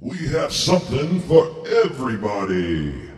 We have something for everybody.